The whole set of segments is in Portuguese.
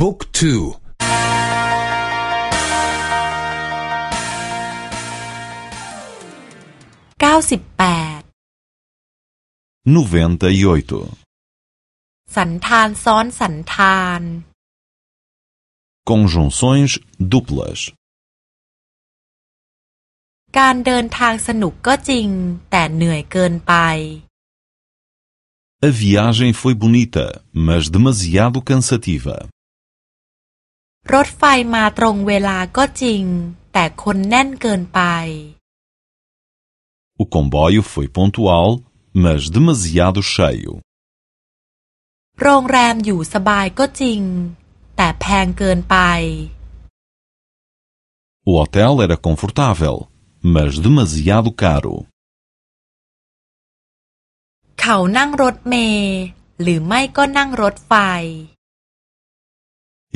บุ๊กทูเก้าสิบแปด noventa e oito, สันธานซ้อนสันธาน conjunções duplas. การเดินทางสนุกก็จริง แต่เหนื่อยเกินไป A viagem foi bonita, mas demasiado cansativa. รถไฟมาตรงเวลาก็จริง แต่คนแน่นเกินไป O comboio foi pontual, mas demasiado cheio. โรงแรมอยู่สบายก็จริง แต่แพงเกินไป O hotel era confortável, mas demasiado caro. เขานั่งรถเมล์หรือไม่ก็นั่งรถไฟ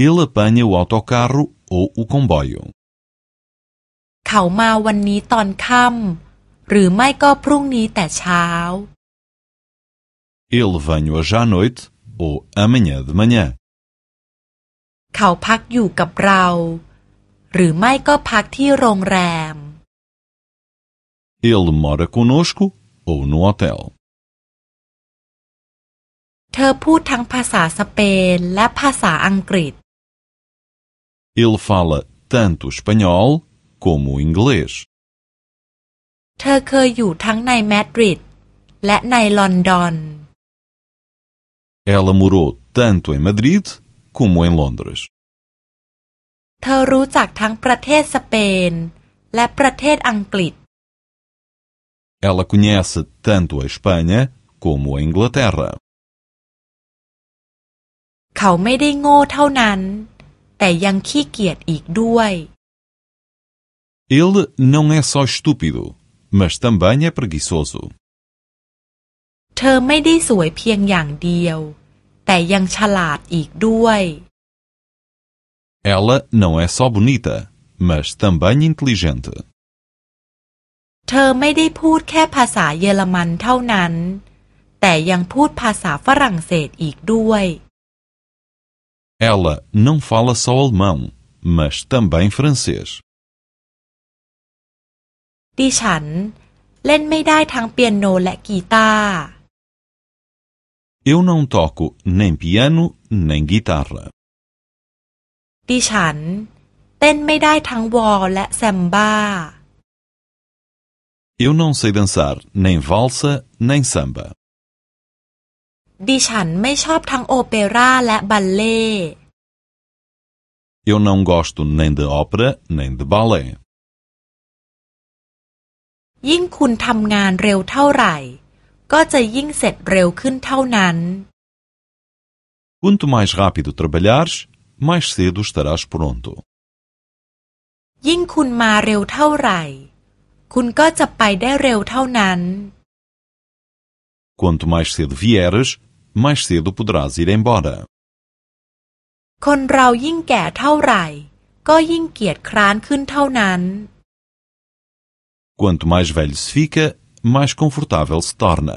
Ele apanha o autocarro ou o comboio. เขามาวันนี้ตอนค่ำหรือไม่ก็พรุ่งนี้แต่เช้า Ele vem hoje à noite ou amanhã de manhã. เขาพักอยู่กับเรา หรือไม่ก็พักที่โรงแรม Ele mora conosco ou no hotel. เธอพูดทั้งภาษาสเปนและภาษาอังกฤษ Ele fala tanto espanhol como inglês. เธอเคยอยู่ทั้งในมาดริดและในลอนดอน Ela morou tanto em Madrid como em Londres. เธอรู้จักทั้งประเทศสเปน และประเทศอังกฤษ Ela conhece tanto a Espanha como a Inglaterra. เขาไม่ได้โง่เท่านั้น แต่ยังขี้เกียจอีกด้วย Ele não é só estúpido, mas também é preguiçoso. เธอไม่ได้สวยเพียงอย่างเดียว แต่ยังฉลาดอีกด้วย Ela não é só bonita, mas também inteligente. เธอไม่ได้พูดแค่ภาษาเยอรมันเท่านั้น แต่ยังพูดภาษาฝรั่งเศสอีกด้วย Ela não fala só alemão, mas também francês. ดิฉันเล่นไม่ได้ทั้งเปียโนและกีตาร์ Eu não toco nem piano nem guitarra. ดิฉัน เต้นไม่ได้ทั้งวอลและแซมบ้า Eu não sei dançar nem valsa nem samba. ดิฉันไม่ชอบทั้งโอเปร่าและบัลเล่ Eu não gosto nem de ópera nem de balé. ยิ่งคุณทำงานเร็วเท่าไหร่ ก็จะยิ่งเสร็จเร็วขึ้นเท่านั้น Quanto mais rápido trabalhares, mais cedo estarás pronto. ยิ่งคุณมาเร็วเท่าไหร่ คุณก็จะไปได้เร็วเท่านั้น Quanto mais cedo vieres, mais cedo poderás ir embora. คนเรายิ่งแก่เท่าไหร่ ก็ยิ่งเกียจคร้านขึ้นเท่านั้น Quanto mais velho se fica, mais confortável se torna.